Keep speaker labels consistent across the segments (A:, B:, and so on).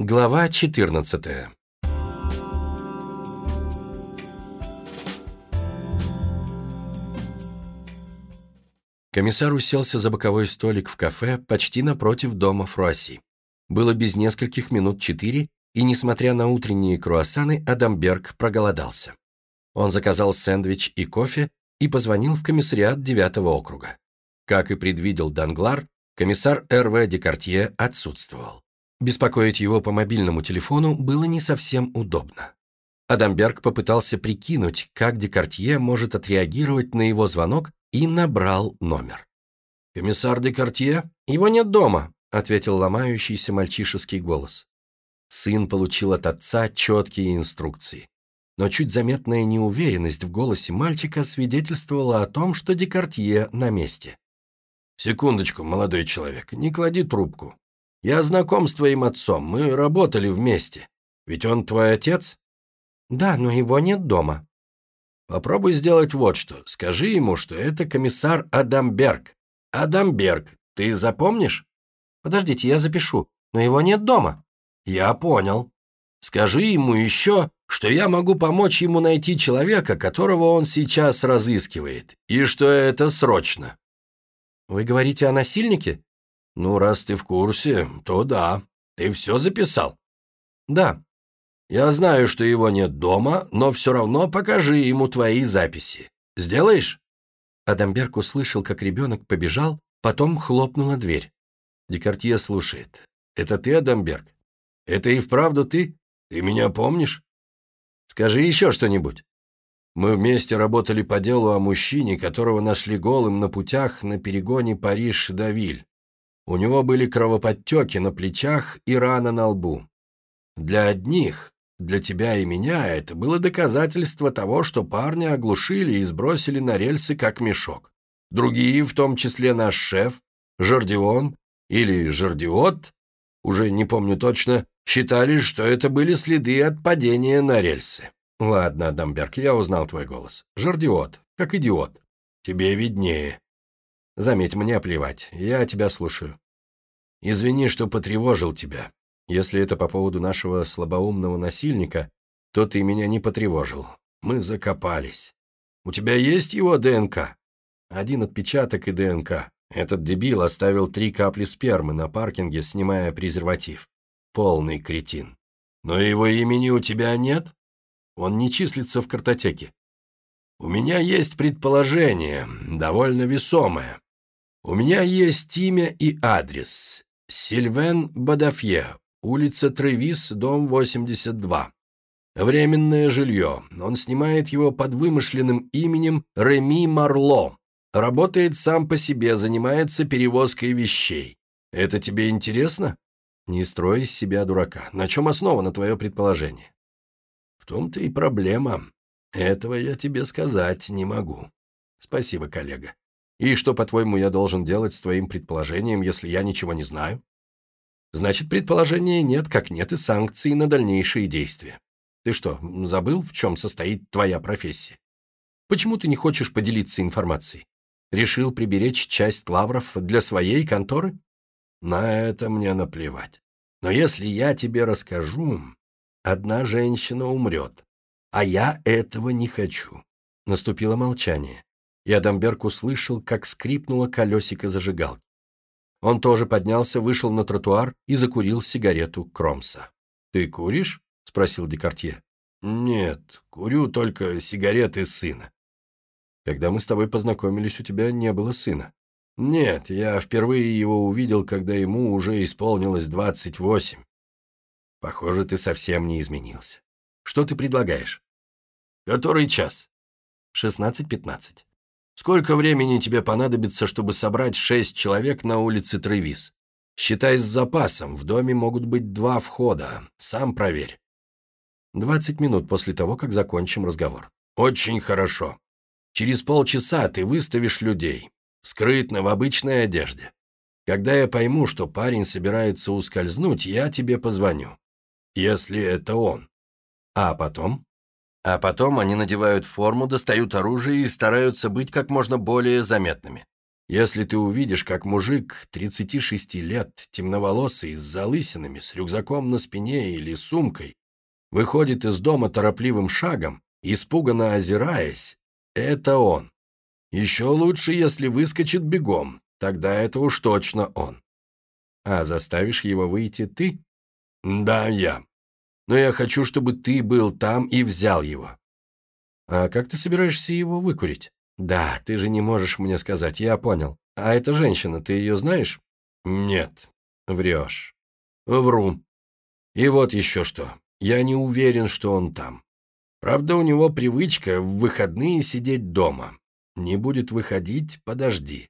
A: Глава 14 Комиссар уселся за боковой столик в кафе почти напротив дома Фруасси. Было без нескольких минут четыре, и, несмотря на утренние круассаны, Адамберг проголодался. Он заказал сэндвич и кофе и позвонил в комиссариат 9 округа. Как и предвидел Данглар, комиссар Р.В. Декартье отсутствовал. Беспокоить его по мобильному телефону было не совсем удобно. Адамберг попытался прикинуть, как Декартье может отреагировать на его звонок и набрал номер. «Комиссар Декартье? Его нет дома», — ответил ломающийся мальчишеский голос. Сын получил от отца четкие инструкции. Но чуть заметная неуверенность в голосе мальчика свидетельствовала о том, что Декартье на месте. «Секундочку, молодой человек, не клади трубку. Я знаком с твоим отцом, мы работали вместе. Ведь он твой отец?»
B: «Да, но его нет дома»,
A: Попробуй сделать вот что. Скажи ему, что это комиссар Адамберг. Адамберг, ты запомнишь?
B: Подождите, я запишу. Но его нет дома.
A: Я понял. Скажи ему еще, что я могу помочь ему найти человека, которого он сейчас разыскивает, и что это срочно.
B: Вы говорите о насильнике?
A: Ну, раз ты в курсе, то да. Ты все записал?
B: Да.
A: Я знаю, что его нет дома, но все равно покажи ему твои записи. Сделаешь?»
B: Адамберг услышал, как ребенок побежал, потом хлопнула дверь.
A: Декартье слушает. «Это ты, Адамберг? Это и вправду ты? Ты меня помнишь? Скажи еще что-нибудь. Мы вместе работали по делу о мужчине, которого нашли голым на путях на перегоне Париж-Давиль. У него были кровоподтеки на плечах и рана на лбу. Для одних для тебя и меня это было доказательство того, что парня оглушили и сбросили на рельсы как мешок. Другие, в том числе наш шеф, Жордион или Жордиот, уже не помню точно, считали, что это были следы от падения на рельсы. Ладно, Адамберг, я узнал твой голос. Жордиот, как идиот. Тебе виднее. Заметь, мне плевать, я тебя слушаю. Извини, что потревожил тебя. Если это по поводу нашего слабоумного насильника, то ты меня не потревожил. Мы закопались. У тебя есть его ДНК? Один отпечаток и ДНК. Этот дебил оставил три капли спермы на паркинге, снимая презерватив. Полный кретин. Но его имени у тебя нет? Он не числится в картотеке. У меня есть предположение, довольно весомое. У меня есть имя и адрес. Сильвен Бадафье, Улица Тревис, дом 82. Временное жилье. Он снимает его под вымышленным именем Реми Марло. Работает сам по себе, занимается перевозкой вещей. Это тебе интересно? Не строй из себя дурака. На чем основано твое предположение? В том-то и проблема. Этого я тебе сказать не могу. Спасибо, коллега. И что, по-твоему, я должен делать с твоим предположением, если я ничего не знаю? Значит, предположения нет, как нет и санкций на дальнейшие действия. Ты что, забыл, в чем состоит твоя профессия? Почему ты не хочешь поделиться информацией? Решил приберечь часть лавров для своей конторы? На это мне наплевать. Но если я тебе расскажу, одна женщина умрет, а я этого не хочу. Наступило молчание, и Адамберг услышал, как скрипнуло колесико зажигалки. Он тоже поднялся, вышел на тротуар и закурил сигарету Кромса. «Ты куришь?» — спросил Декартье. «Нет, курю только сигареты сына». «Когда мы с тобой познакомились, у тебя не было сына». «Нет, я впервые его увидел, когда ему уже исполнилось двадцать восемь». «Похоже, ты совсем не изменился. Что ты предлагаешь?» «Который час?» «Шестнадцать пятнадцать». Сколько времени тебе понадобится, чтобы собрать шесть человек на улице Тревис? Считай с запасом, в доме могут быть два входа. Сам проверь. Двадцать минут после того, как закончим разговор. Очень хорошо. Через полчаса ты выставишь людей. Скрытно, в обычной одежде. Когда я пойму, что парень собирается ускользнуть, я тебе позвоню. Если это он. А потом? А потом они надевают форму, достают оружие и стараются быть как можно более заметными. Если ты увидишь, как мужик 36 лет, темноволосый, с залысинами, с рюкзаком на спине или сумкой, выходит из дома торопливым шагом, испуганно озираясь, это он. Еще лучше, если выскочит бегом, тогда это уж точно он. А заставишь его выйти ты? Да, я. Но я хочу, чтобы ты был там и взял его. А как ты собираешься его выкурить? Да, ты же не можешь мне сказать, я понял. А эта женщина, ты ее знаешь? Нет. Врешь. Вру. И вот еще что. Я не уверен, что он там. Правда, у него привычка в выходные сидеть дома. Не будет выходить, подожди.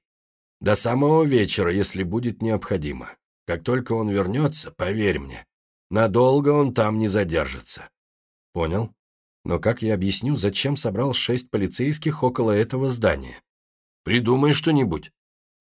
A: До самого вечера, если будет необходимо. Как только он вернется, поверь мне, надолго он там не задержится. Понял? Но как я объясню, зачем собрал шесть полицейских около этого здания? Придумай что-нибудь.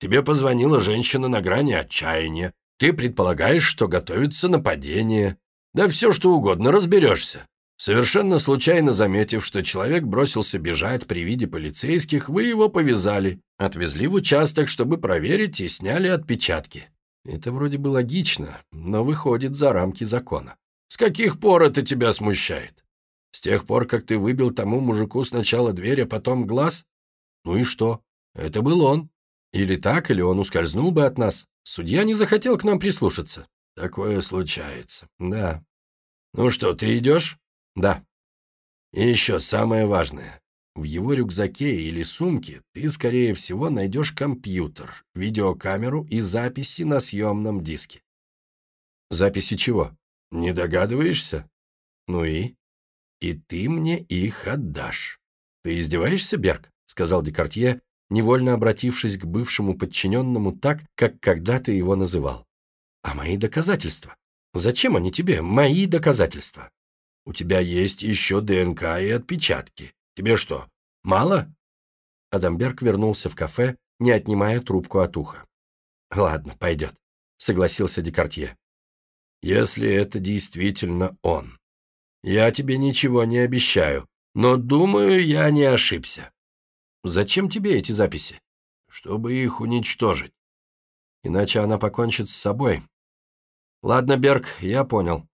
A: Тебе позвонила женщина на грани отчаяния. Ты предполагаешь, что готовится нападение. Да все что угодно, разберешься. Совершенно случайно заметив, что человек бросился бежать при виде полицейских, вы его повязали, отвезли в участок, чтобы проверить и сняли отпечатки. Это вроде бы логично, но выходит за рамки закона. С каких пор это тебя смущает? С тех пор, как ты выбил тому мужику сначала дверь, а потом глаз? Ну и что? Это был он. Или так, или он ускользнул бы от нас. Судья не захотел к нам прислушаться. Такое случается, да. Ну что, ты идешь? Да. И еще самое важное. В его рюкзаке или сумке ты, скорее всего, найдешь компьютер, видеокамеру и записи на съемном диске. Записи чего? Не догадываешься? Ну и? И ты мне их отдашь. Ты издеваешься, Берг? Сказал Декартье, невольно обратившись к бывшему подчиненному так, как когда-то его называл. А мои доказательства? Зачем они тебе, мои доказательства? У тебя есть еще ДНК и отпечатки. Тебе что, мало?» Адамберг вернулся в кафе, не отнимая трубку от уха. «Ладно, пойдет», — согласился Декартье. «Если это действительно он. Я тебе ничего не обещаю, но, думаю, я не ошибся. Зачем тебе эти записи? Чтобы их уничтожить. Иначе она покончит с собой. Ладно, Берг, я понял.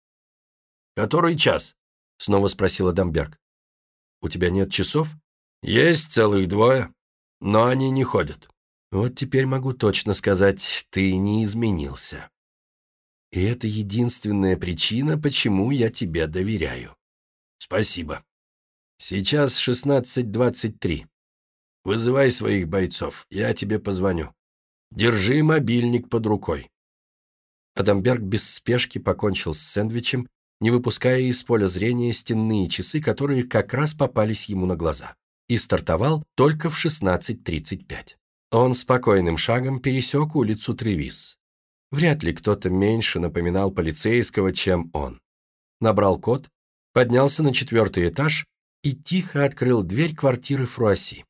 A: Который час? Снова спросила Дамберг. «У тебя нет часов?» «Есть целых двое, но они не ходят». «Вот теперь могу точно сказать, ты не изменился. И это единственная причина, почему я тебе доверяю». «Спасибо. Сейчас 16.23. Вызывай своих бойцов, я тебе позвоню. Держи мобильник под рукой». Адамберг без спешки покончил с сэндвичем не выпуская из поля зрения стенные часы, которые как раз попались ему на глаза, и стартовал только в 16.35. Он спокойным шагом пересек улицу Тревис. Вряд ли кто-то меньше напоминал полицейского, чем он. Набрал код, поднялся на четвертый этаж и тихо открыл дверь квартиры Фруасси.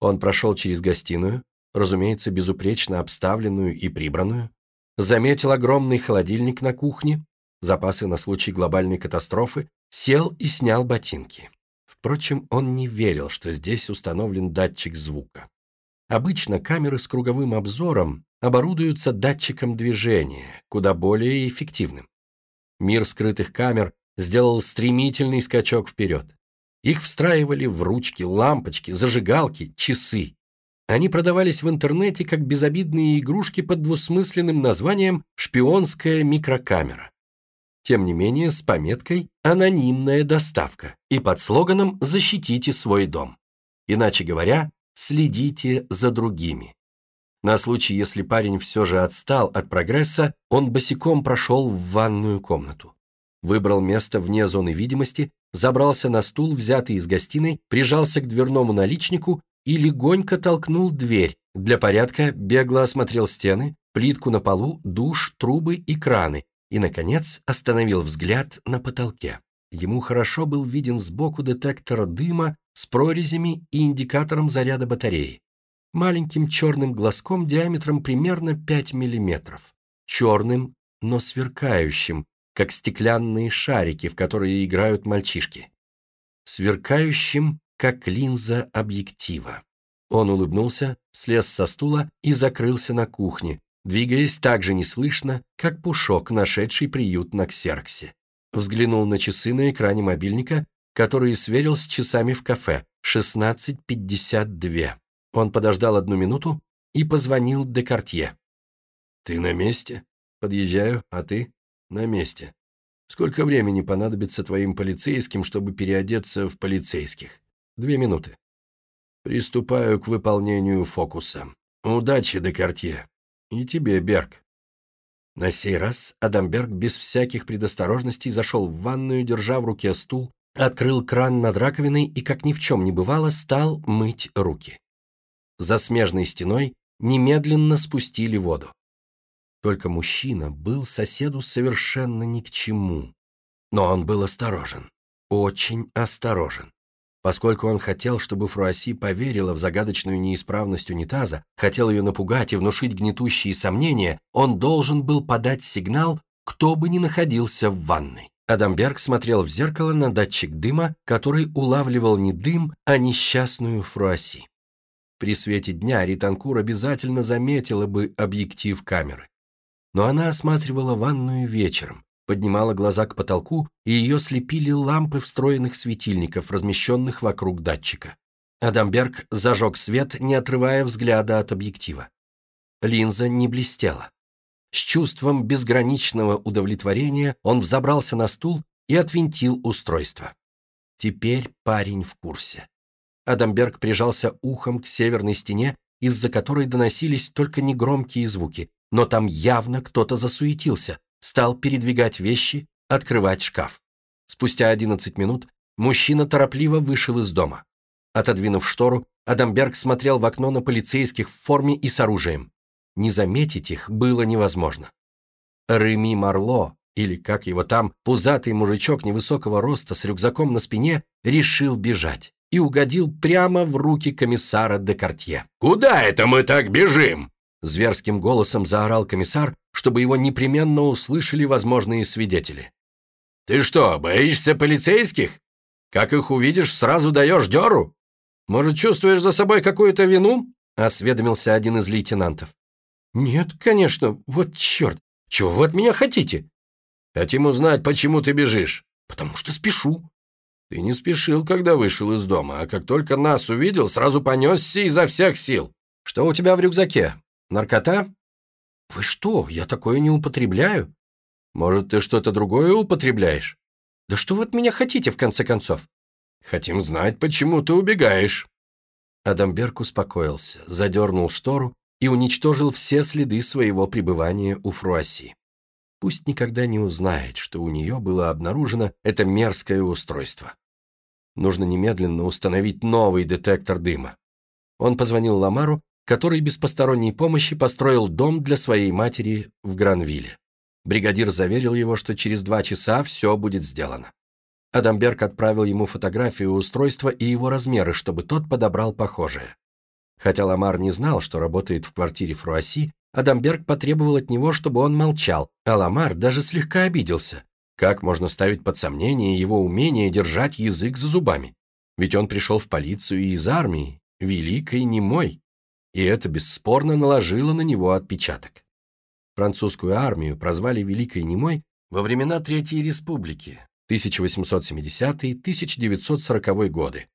A: Он прошел через гостиную, разумеется, безупречно обставленную и прибранную, заметил огромный холодильник на кухне, запасы на случай глобальной катастрофы, сел и снял ботинки. Впрочем, он не верил, что здесь установлен датчик звука. Обычно камеры с круговым обзором оборудуются датчиком движения, куда более эффективным. Мир скрытых камер сделал стремительный скачок вперед. Их встраивали в ручки, лампочки, зажигалки, часы. Они продавались в интернете как безобидные игрушки под двусмысленным названием «шпионская микрокамера» тем не менее с пометкой «Анонимная доставка» и под слоганом «Защитите свой дом». Иначе говоря, следите за другими. На случай, если парень все же отстал от прогресса, он босиком прошел в ванную комнату. Выбрал место вне зоны видимости, забрался на стул, взятый из гостиной, прижался к дверному наличнику и легонько толкнул дверь. Для порядка бегло осмотрел стены, плитку на полу, душ, трубы и краны, и, наконец, остановил взгляд на потолке. Ему хорошо был виден сбоку детектор дыма с прорезями и индикатором заряда батареи. Маленьким черным глазком диаметром примерно 5 мм. Черным, но сверкающим, как стеклянные шарики, в которые играют мальчишки. Сверкающим, как линза объектива.
B: Он улыбнулся, слез со стула и закрылся на кухне, двигаясь так же неслышно, как пушок, нашедший приют на ксерксе. Взглянул на часы на экране мобильника, который сверил с часами в кафе. 16.52. Он подождал одну минуту и позвонил Декартье.
A: «Ты на месте?» «Подъезжаю, а ты?» «На месте. Сколько времени понадобится твоим полицейским, чтобы переодеться в полицейских?» «Две минуты». «Приступаю к выполнению фокуса. Удачи, Декартье. И тебе, Берг».
B: На сей раз Адамберг без всяких предосторожностей зашел в ванную, держа в руке стул, открыл кран над раковиной и, как ни в чем не бывало, стал мыть руки. За смежной стеной немедленно спустили воду. Только мужчина был соседу совершенно ни к чему. Но он был осторожен, очень осторожен. Поскольку он хотел, чтобы Фруасси поверила в загадочную неисправность унитаза, хотел ее напугать и внушить гнетущие сомнения, он должен был подать сигнал, кто бы ни находился в ванной. Адамберг смотрел в зеркало на датчик дыма, который улавливал не дым, а несчастную Фруасси. При свете дня Ританкур обязательно заметила бы объектив камеры но она осматривала ванную вечером, поднимала глаза к потолку, и ее слепили лампы встроенных светильников, размещенных вокруг датчика. Адамберг зажег свет, не отрывая взгляда от объектива. Линза не блестела. С чувством безграничного удовлетворения он взобрался на стул и отвинтил устройство. Теперь парень в курсе. Адамберг прижался ухом к северной стене, из-за которой доносились только негромкие звуки, но там явно кто-то засуетился, стал передвигать вещи, открывать шкаф. Спустя 11 минут мужчина торопливо вышел из дома. Отодвинув штору, Адамберг смотрел в окно на полицейских в форме и с оружием. Не заметить их было невозможно. Реми Марло, или как его там, пузатый мужичок невысокого роста с рюкзаком на спине, решил бежать и угодил прямо в руки комиссара де Кортье.
A: «Куда это мы так бежим?»
B: Зверским голосом заорал комиссар, чтобы его непременно услышали возможные свидетели.
A: «Ты что, боишься полицейских? Как их увидишь, сразу даешь дёру? Может, чувствуешь за собой какую-то вину?» — осведомился один из лейтенантов.
B: «Нет, конечно, вот черт, чего вы от меня хотите?»
A: «Хотим узнать, почему ты бежишь».
B: «Потому что спешу».
A: «Ты не спешил, когда вышел из дома, а как только нас увидел, сразу понесся изо всех сил.
B: Что у тебя в рюкзаке? Наркота? Вы что, я такое не употребляю.
A: Может, ты что-то другое употребляешь?
B: Да что вы от меня хотите, в конце концов?
A: Хотим знать, почему ты убегаешь.
B: Адамберг успокоился, задернул штору и уничтожил все следы своего пребывания у Фруасси. Пусть никогда не узнает, что у нее было обнаружено это мерзкое устройство. Нужно немедленно установить новый детектор дыма. Он позвонил Ламару который без посторонней помощи построил дом для своей матери в Гранвилле. Бригадир заверил его, что через два часа все будет сделано. Адамберг отправил ему фотографию устройства и его размеры, чтобы тот подобрал похожее. Хотя Ламар не знал, что работает в квартире Фруасси, Адамберг потребовал от него, чтобы он молчал, а Ламар даже слегка обиделся. Как можно ставить под сомнение его умение держать язык за зубами? Ведь он пришел в полицию из армии, великой немой и это бесспорно наложило на него отпечаток. Французскую армию прозвали Великой Немой во времена Третьей Республики 1870-1940 годы,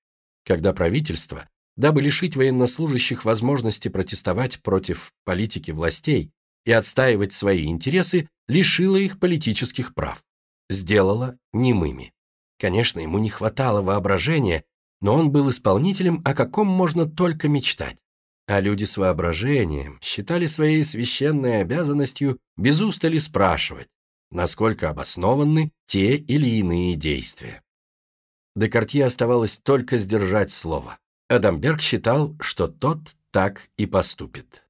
B: когда правительство, дабы лишить военнослужащих возможности протестовать против политики властей и отстаивать свои интересы, лишило их политических прав, сделало немыми. Конечно, ему не хватало воображения, но он был исполнителем, о каком можно только мечтать а люди с воображением считали своей священной обязанностью без устали спрашивать, насколько обоснованы те или иные действия. Декартье оставалось только сдержать слово. Адамберг считал, что тот так и поступит.